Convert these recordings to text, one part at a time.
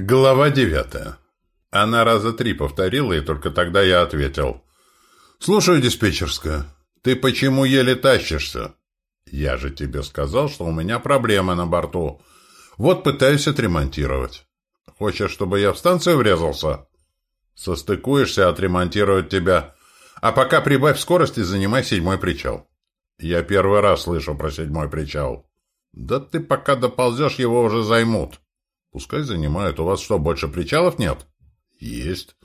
Глава девятая. Она раза три повторила, и только тогда я ответил. «Слушаю, диспетчерская. Ты почему еле тащишься?» «Я же тебе сказал, что у меня проблемы на борту. Вот пытаюсь отремонтировать. Хочешь, чтобы я в станцию врезался?» «Состыкуешься, отремонтировать тебя. А пока прибавь скорость и занимай седьмой причал». «Я первый раз слышу про седьмой причал». «Да ты пока доползешь, его уже займут». Пускай занимают. У вас что, больше причалов нет? Есть.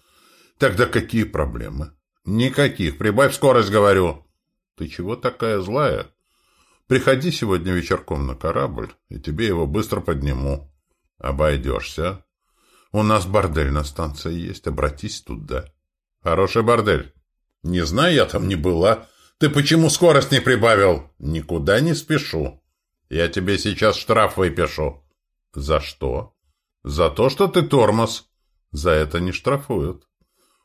Тогда какие проблемы? Никаких. Прибавь скорость, говорю. Ты чего такая злая? Приходи сегодня вечерком на корабль, и тебе его быстро подниму. Обойдешься. У нас бордель на станции есть. Обратись туда. Хороший бордель. Не знаю, я там не была. Ты почему скорость не прибавил? Никуда не спешу. Я тебе сейчас штраф выпишу. За что? За то, что ты тормоз. За это не штрафуют.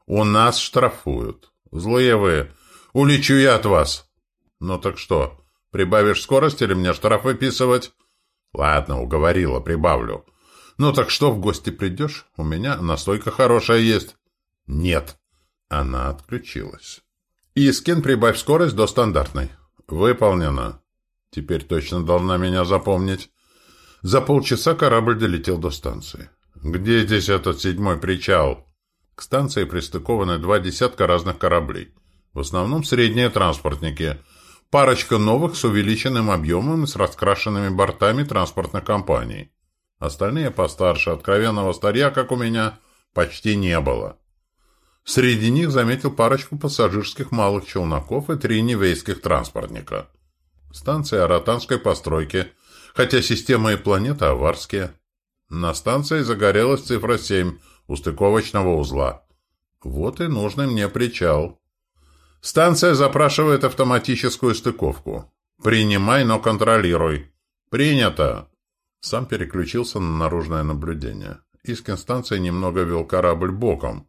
У нас штрафуют. Злые вы. Улечу я от вас. Ну так что, прибавишь скорость или мне штраф выписывать? Ладно, уговорила, прибавлю. Ну так что, в гости придешь? У меня настойка хорошая есть. Нет. Она отключилась. Искин, прибавь скорость до стандартной. Выполнено. Теперь точно должна меня запомнить. За полчаса корабль долетел до станции. «Где здесь этот седьмой причал?» К станции пристыкованы два десятка разных кораблей. В основном средние транспортники. Парочка новых с увеличенным объемом и с раскрашенными бортами транспортных компаний. Остальные постарше, откровенного старья, как у меня, почти не было. Среди них заметил парочку пассажирских малых челноков и три невейских транспортника. Станция ротанской постройки – хотя система и планета аварские. На станции загорелась цифра 7 у стыковочного узла. Вот и нужный мне причал. Станция запрашивает автоматическую стыковку. Принимай, но контролируй. Принято. Сам переключился на наружное наблюдение. Искин станции немного вел корабль боком.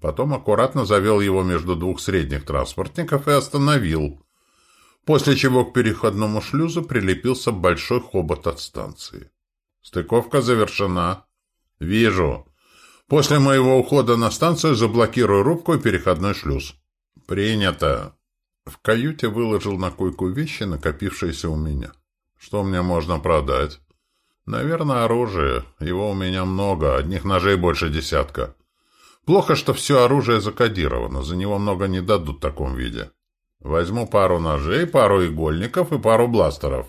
Потом аккуратно завел его между двух средних транспортников и остановил после чего к переходному шлюзу прилепился большой хобот от станции. Стыковка завершена. Вижу. После моего ухода на станцию заблокирую рубку и переходной шлюз. Принято. В каюте выложил на койку вещи, накопившиеся у меня. Что мне можно продать? Наверное, оружие. Его у меня много, одних ножей больше десятка. Плохо, что все оружие закодировано, за него много не дадут в таком виде. Возьму пару ножей, пару игольников и пару бластеров.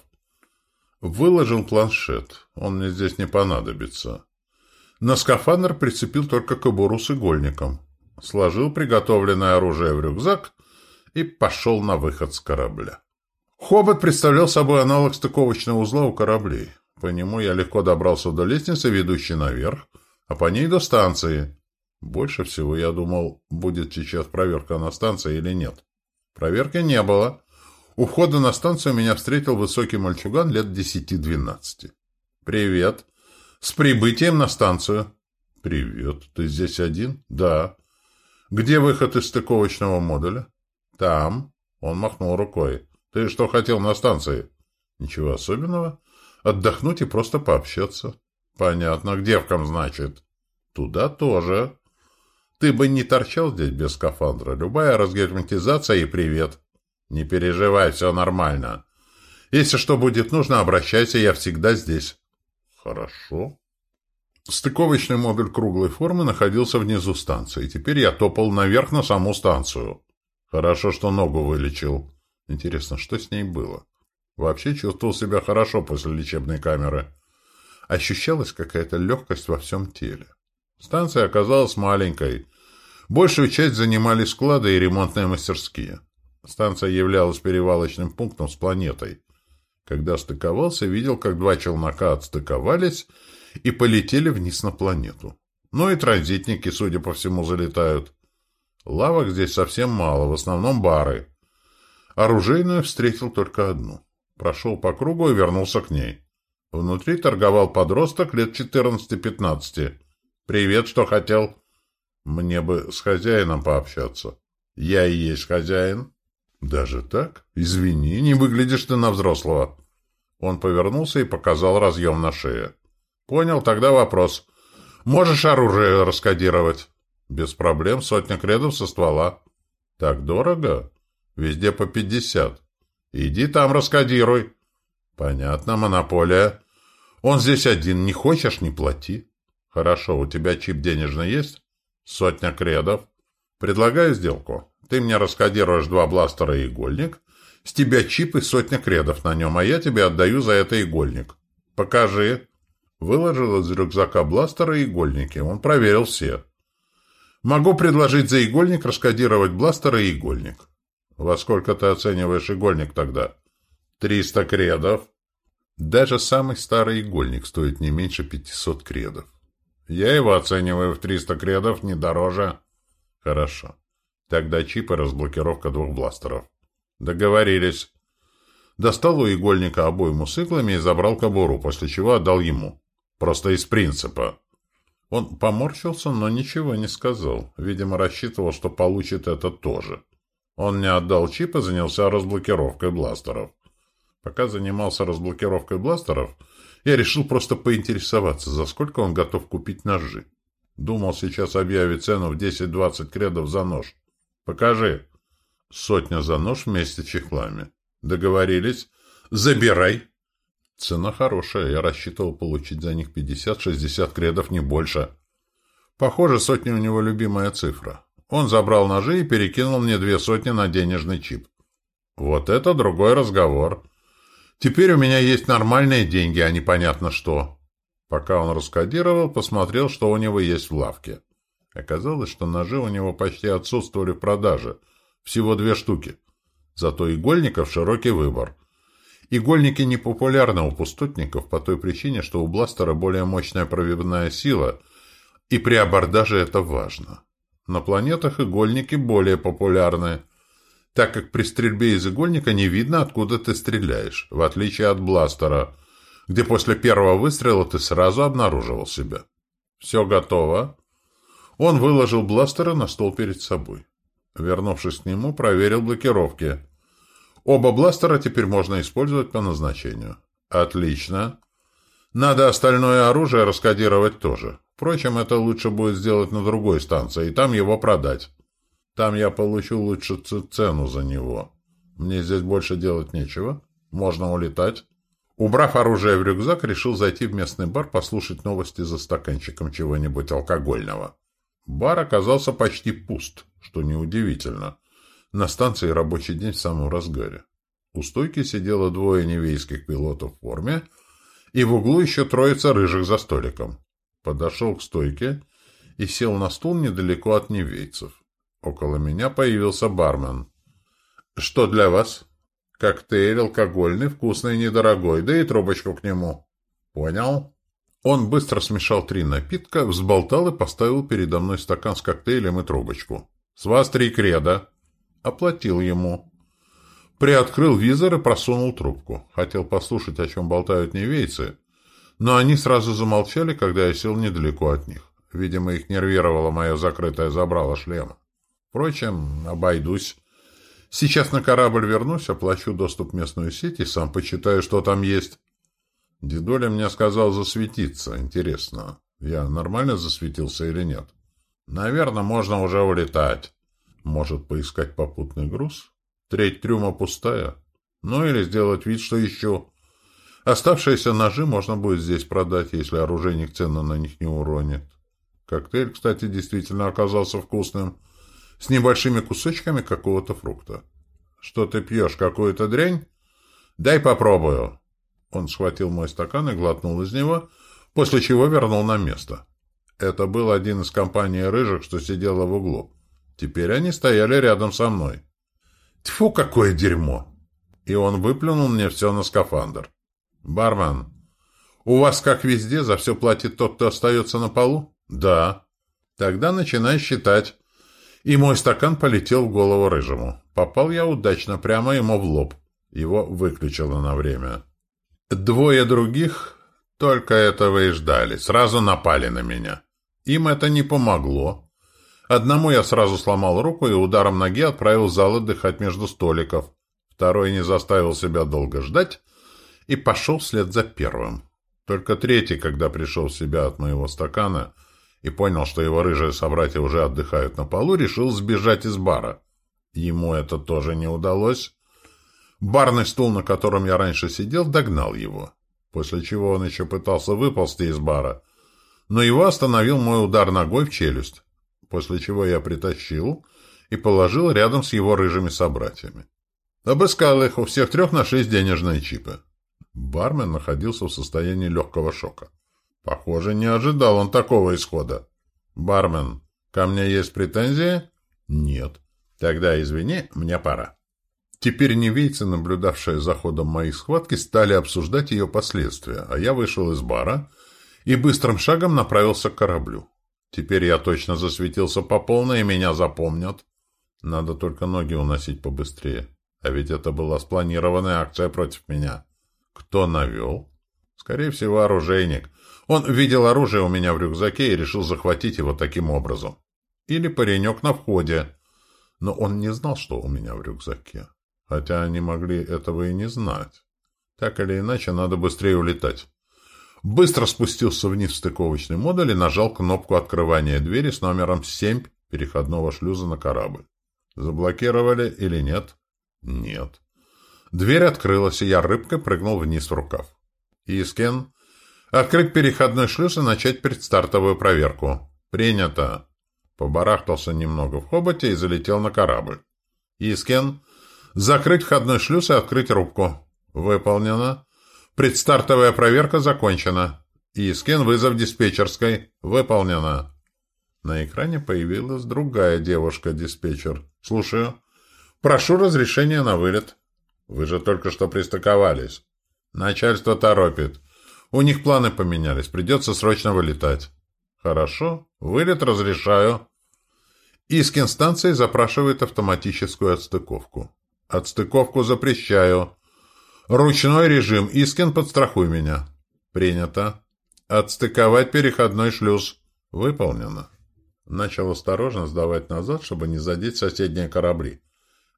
Выложил планшет. Он мне здесь не понадобится. На скафандр прицепил только кобуру с игольником. Сложил приготовленное оружие в рюкзак и пошел на выход с корабля. Хобот представлял собой аналог стыковочного узла у кораблей. По нему я легко добрался до лестницы, ведущей наверх, а по ней до станции. Больше всего я думал, будет сейчас проверка на станции или нет. Проверки не было. У входа на станцию меня встретил высокий мальчуган лет десяти-двенадцати. «Привет. С прибытием на станцию». «Привет. Ты здесь один?» «Да». «Где выход из стыковочного модуля?» «Там». Он махнул рукой. «Ты что хотел на станции?» «Ничего особенного. Отдохнуть и просто пообщаться». «Понятно. К девкам, значит?» «Туда тоже». Ты бы не торчал здесь без скафандра. Любая разгерметизация и привет. Не переживай, все нормально. Если что будет нужно, обращайся, я всегда здесь. Хорошо. Стыковочный модуль круглой формы находился внизу станции. Теперь я топал наверх на саму станцию. Хорошо, что ногу вылечил. Интересно, что с ней было? Вообще чувствовал себя хорошо после лечебной камеры. Ощущалась какая-то легкость во всем теле. Станция оказалась маленькой. Большую часть занимали склады и ремонтные мастерские. Станция являлась перевалочным пунктом с планетой. Когда стыковался, видел, как два челнока отстыковались и полетели вниз на планету. Ну и транзитники, судя по всему, залетают. Лавок здесь совсем мало, в основном бары. Оружейную встретил только одну. Прошел по кругу и вернулся к ней. Внутри торговал подросток лет 14-15. «Привет, что хотел?» «Мне бы с хозяином пообщаться». «Я и есть хозяин». «Даже так? Извини, не выглядишь ты на взрослого». Он повернулся и показал разъем на шее. «Понял, тогда вопрос. Можешь оружие раскодировать? Без проблем, сотня кредов со ствола. Так дорого? Везде по пятьдесят. Иди там раскодируй. Понятно, монополия. Он здесь один, не хочешь, не плати. Хорошо, у тебя чип денежный есть? Сотня кредов. Предлагаю сделку. Ты мне раскодируешь два бластера и игольник. С тебя чип и сотня кредов на нем, а я тебе отдаю за это игольник. Покажи. Выложил из рюкзака бластера и игольники. Он проверил все. Могу предложить за игольник раскодировать бластер и игольник. Во сколько ты оцениваешь игольник тогда? Триста кредов. Даже самый старый игольник стоит не меньше пятисот кредов. Я его оцениваю в триста кредов, не дороже. Хорошо. Тогда чип и разблокировка двух бластеров. Договорились. Достал у игольника обойму с иглами и забрал кобуру, после чего отдал ему. Просто из принципа. Он поморщился, но ничего не сказал. Видимо, рассчитывал, что получит это тоже. Он не отдал чип и занялся разблокировкой бластеров. Пока занимался разблокировкой бластеров, я решил просто поинтересоваться, за сколько он готов купить ножи. Думал, сейчас объявить цену в 10-20 кредов за нож. Покажи. Сотня за нож вместе с чехлами. Договорились. Забирай. Цена хорошая, я рассчитывал получить за них 50-60 кредов, не больше. Похоже, сотня у него любимая цифра. Он забрал ножи и перекинул мне две сотни на денежный чип. Вот это другой разговор. Теперь у меня есть нормальные деньги, а непонятно что. Пока он раскодировал, посмотрел, что у него есть в лавке. Оказалось, что ножи у него почти отсутствовали в продаже. Всего две штуки. Зато игольников широкий выбор. Игольники не популярны у пустотников по той причине, что у бластера более мощная пробивная сила, и при абордаже это важно. На планетах игольники более популярны, так как при стрельбе из игольника не видно, откуда ты стреляешь, в отличие от бластера, где после первого выстрела ты сразу обнаруживал себя. Все готово. Он выложил бластера на стол перед собой. Вернувшись к нему, проверил блокировки. Оба бластера теперь можно использовать по назначению. Отлично. Надо остальное оружие раскодировать тоже. Впрочем, это лучше будет сделать на другой станции, и там его продать. Там я получу лучше цену за него. Мне здесь больше делать нечего. Можно улетать. Убрав оружие в рюкзак, решил зайти в местный бар послушать новости за стаканчиком чего-нибудь алкогольного. Бар оказался почти пуст, что неудивительно. На станции рабочий день в самом разгаре. У стойки сидело двое невейских пилотов в форме, и в углу еще троица рыжих за столиком. Подошел к стойке и сел на стул недалеко от невейцев. Около меня появился бармен. «Что для вас?» «Коктейль алкогольный, вкусный недорогой, да и трубочку к нему». «Понял?» Он быстро смешал три напитка, взболтал и поставил передо мной стакан с коктейлем и трубочку. «С вас три креда». Оплатил ему. Приоткрыл визор и просунул трубку. Хотел послушать, о чем болтают невейцы, но они сразу замолчали, когда я сел недалеко от них. Видимо, их нервировало мое закрытое забрало шлема. Впрочем, обойдусь. Сейчас на корабль вернусь, оплачу доступ в местную сеть и сам почитаю, что там есть. Дедуля мне сказал засветиться. Интересно, я нормально засветился или нет? Наверное, можно уже улетать. Может, поискать попутный груз? Треть трюма пустая? Ну, или сделать вид, что еще. Оставшиеся ножи можно будет здесь продать, если оружейник цену на них не уронит. Коктейль, кстати, действительно оказался вкусным. С небольшими кусочками какого-то фрукта. «Что ты пьешь, какую-то дрянь?» «Дай попробую». Он схватил мой стакан и глотнул из него, после чего вернул на место. Это был один из компании рыжих, что сидела в углу. Теперь они стояли рядом со мной. Тьфу, какое дерьмо! И он выплюнул мне все на скафандр. «Бармен, у вас, как везде, за все платит тот, кто остается на полу?» «Да». «Тогда начинай считать». И мой стакан полетел в голову рыжему. Попал я удачно, прямо ему в лоб. Его выключило на время. Двое других только этого и ждали. Сразу напали на меня. Им это не помогло. Одному я сразу сломал руку и ударом ноги отправил в зал отдыхать между столиков. Второй не заставил себя долго ждать и пошел вслед за первым. Только третий, когда пришел в себя от моего стакана, и понял, что его рыжие собратья уже отдыхают на полу, решил сбежать из бара. Ему это тоже не удалось. Барный стул, на котором я раньше сидел, догнал его, после чего он еще пытался выползти из бара, но его остановил мой удар ногой в челюсть, после чего я притащил и положил рядом с его рыжими собратьями. Обыскал их, у всех трех нашлись денежные чипы. Бармен находился в состоянии легкого шока. Похоже, не ожидал он такого исхода. «Бармен, ко мне есть претензии?» «Нет». «Тогда извини, мне пора». Теперь невейцы, наблюдавшие за ходом моей схватки, стали обсуждать ее последствия, а я вышел из бара и быстрым шагом направился к кораблю. Теперь я точно засветился по полной, и меня запомнят. Надо только ноги уносить побыстрее. А ведь это была спланированная акция против меня. Кто навел? Скорее всего, оружейник. Он видел оружие у меня в рюкзаке и решил захватить его таким образом. Или паренек на входе. Но он не знал, что у меня в рюкзаке. Хотя они могли этого и не знать. Так или иначе, надо быстрее улетать. Быстро спустился вниз в стыковочный модуль и нажал кнопку открывания двери с номером 7 переходного шлюза на корабль. Заблокировали или нет? Нет. Дверь открылась, и я рыбкой прыгнул вниз в рукав. Искин. Открыть переходной шлюз и начать предстартовую проверку. Принято. Побарахтался немного в хоботе и залетел на корабль. Искин. Закрыть входной шлюз и открыть рубку. Выполнено. Предстартовая проверка закончена. Искин. Вызов диспетчерской. Выполнено. На экране появилась другая девушка-диспетчер. Слушаю. Прошу разрешения на вылет. Вы же только что пристыковались. Начальство торопит. У них планы поменялись. Придется срочно вылетать. Хорошо. Вылет разрешаю. Искин станции запрашивает автоматическую отстыковку. Отстыковку запрещаю. Ручной режим. Искин, подстрахуй меня. Принято. Отстыковать переходной шлюз. Выполнено. Начал осторожно сдавать назад, чтобы не задеть соседние корабли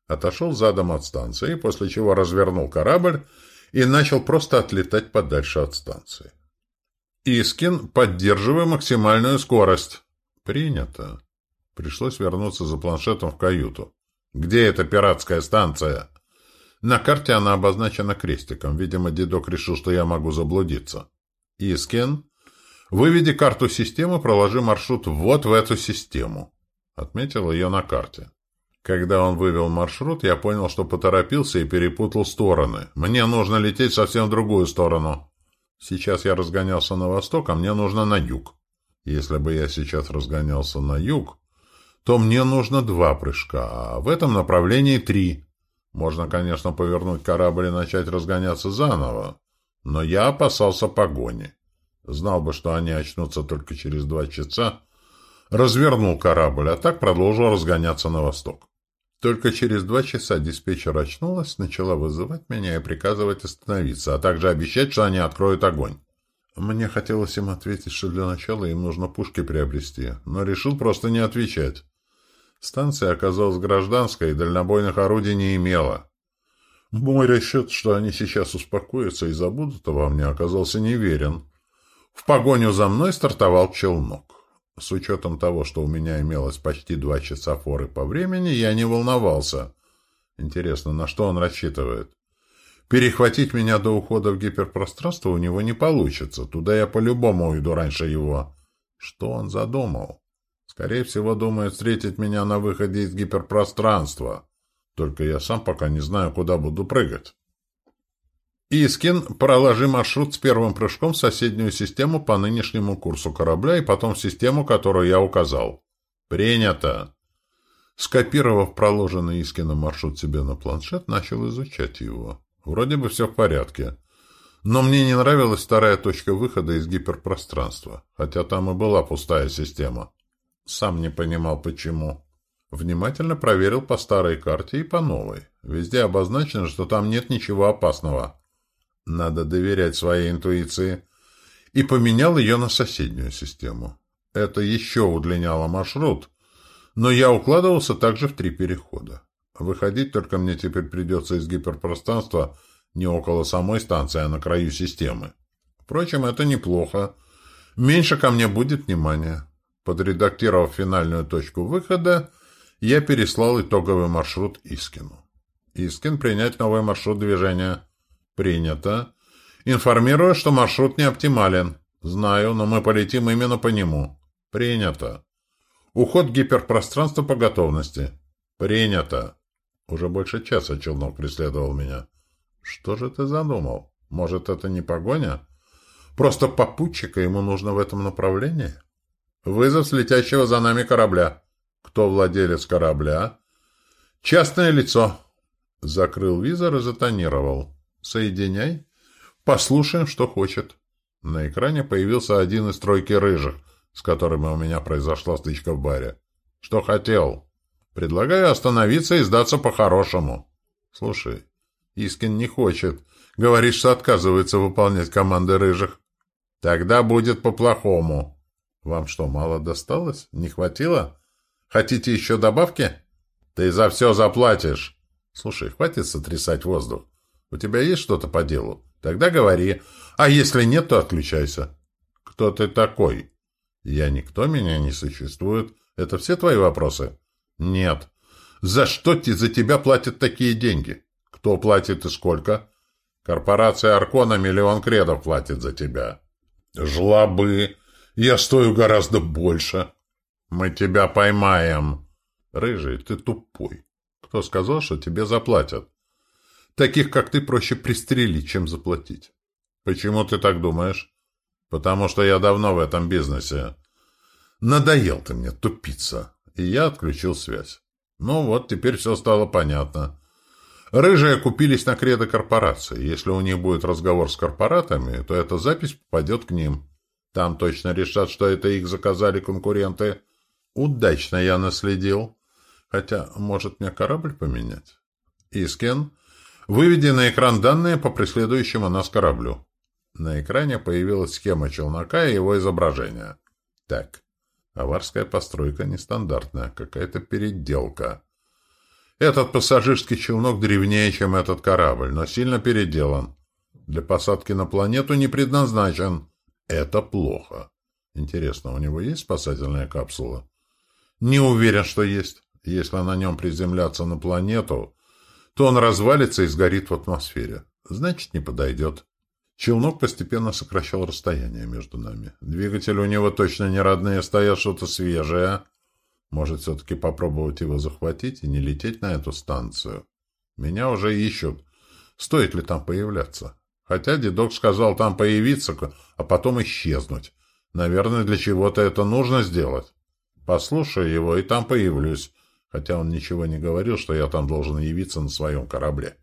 отошел задом от станции, после чего развернул корабль и начал просто отлетать подальше от станции. «Искин, поддерживай максимальную скорость». «Принято». Пришлось вернуться за планшетом в каюту. «Где эта пиратская станция?» На карте она обозначена крестиком. Видимо, дедок решил, что я могу заблудиться. «Искин, выведи карту системы, проложи маршрут вот в эту систему». Отметил ее на карте. Когда он вывел маршрут, я понял, что поторопился и перепутал стороны. Мне нужно лететь совсем в другую сторону. Сейчас я разгонялся на восток, а мне нужно на юг. Если бы я сейчас разгонялся на юг, то мне нужно два прыжка, а в этом направлении три. Можно, конечно, повернуть корабль и начать разгоняться заново, но я опасался погони. Знал бы, что они очнутся только через два часа, развернул корабль, а так продолжил разгоняться на восток. Только через два часа диспетчер очнулась, начала вызывать меня и приказывать остановиться, а также обещать, что они откроют огонь. Мне хотелось им ответить, что для начала им нужно пушки приобрести, но решил просто не отвечать. Станция оказалась гражданской и дальнобойных орудий не имела. Мой расчет, что они сейчас успокоятся и забудут обо мне, оказался неверен. В погоню за мной стартовал челнок. С учетом того, что у меня имелось почти два часа форы по времени, я не волновался. Интересно, на что он рассчитывает? Перехватить меня до ухода в гиперпространство у него не получится. Туда я по-любому уйду раньше его. Что он задумал? Скорее всего, думает встретить меня на выходе из гиперпространства. Только я сам пока не знаю, куда буду прыгать. Искин, проложи маршрут с первым прыжком в соседнюю систему по нынешнему курсу корабля и потом в систему, которую я указал. Принято. Скопировав проложенный Искином маршрут себе на планшет, начал изучать его. Вроде бы все в порядке. Но мне не нравилась вторая точка выхода из гиперпространства, хотя там и была пустая система. Сам не понимал, почему. Внимательно проверил по старой карте и по новой. Везде обозначено, что там нет ничего опасного. Надо доверять своей интуиции. И поменял ее на соседнюю систему. Это еще удлиняло маршрут, но я укладывался также в три перехода. Выходить только мне теперь придется из гиперпространства не около самой станции, а на краю системы. Впрочем, это неплохо. Меньше ко мне будет внимания. Подредактировав финальную точку выхода, я переслал итоговый маршрут Искину. Искин принять новый маршрут движения. Принято. Информирую, что маршрут не оптимален. Знаю, но мы полетим именно по нему. Принято. Уход гиперпространства по готовности. Принято. Уже больше часа челнок преследовал меня. Что же ты задумал? Может, это не погоня? Просто попутчика ему нужно в этом направлении? Вызов с летящего за нами корабля. Кто владелец корабля? Частное лицо. Закрыл визор и затонировал. Соединяй. Послушаем, что хочет. На экране появился один из тройки рыжих, с которыми у меня произошла стычка в баре. Что хотел? Предлагаю остановиться и сдаться по-хорошему. Слушай, Искин не хочет. Говорит, что отказывается выполнять команды рыжих. Тогда будет по-плохому. Вам что, мало досталось? Не хватило? Хотите еще добавки? Ты за все заплатишь. Слушай, хватит сотрясать воздух. У тебя есть что-то по делу? Тогда говори. А если нет, то отключайся. Кто ты такой? Я никто, меня не существует. Это все твои вопросы? Нет. За что те за тебя платят такие деньги? Кто платит и сколько? Корпорация Аркона миллион кредов платит за тебя. Жлобы. Я стою гораздо больше. Мы тебя поймаем. Рыжий, ты тупой. Кто сказал, что тебе заплатят? Таких, как ты, проще пристрелить, чем заплатить. Почему ты так думаешь? Потому что я давно в этом бизнесе. Надоел ты мне, тупица. И я отключил связь. Ну вот, теперь все стало понятно. Рыжие купились на кредо корпорации. Если у них будет разговор с корпоратами, то эта запись попадет к ним. Там точно решат, что это их заказали конкуренты. Удачно я наследил. Хотя, может, мне корабль поменять? Искин, выведи на экран данные по преследующему нас кораблю. На экране появилась схема челнока и его изображение. Так, аварская постройка нестандартная, какая-то переделка. Этот пассажирский челнок древнее, чем этот корабль, но сильно переделан. Для посадки на планету не предназначен. Это плохо. Интересно, у него есть спасательная капсула? Не уверен, что есть. Если на нем приземляться на планету, то он развалится и сгорит в атмосфере. Значит, не подойдет. Челнок постепенно сокращал расстояние между нами. Двигатели у него точно не родные, стоят что-то свежее. Может, все-таки попробовать его захватить и не лететь на эту станцию? Меня уже ищут. Стоит ли там появляться? Хотя дедок сказал там появиться, а потом исчезнуть. Наверное, для чего-то это нужно сделать. Послушаю его, и там появлюсь. Хотя он ничего не говорил, что я там должен явиться на своем корабле.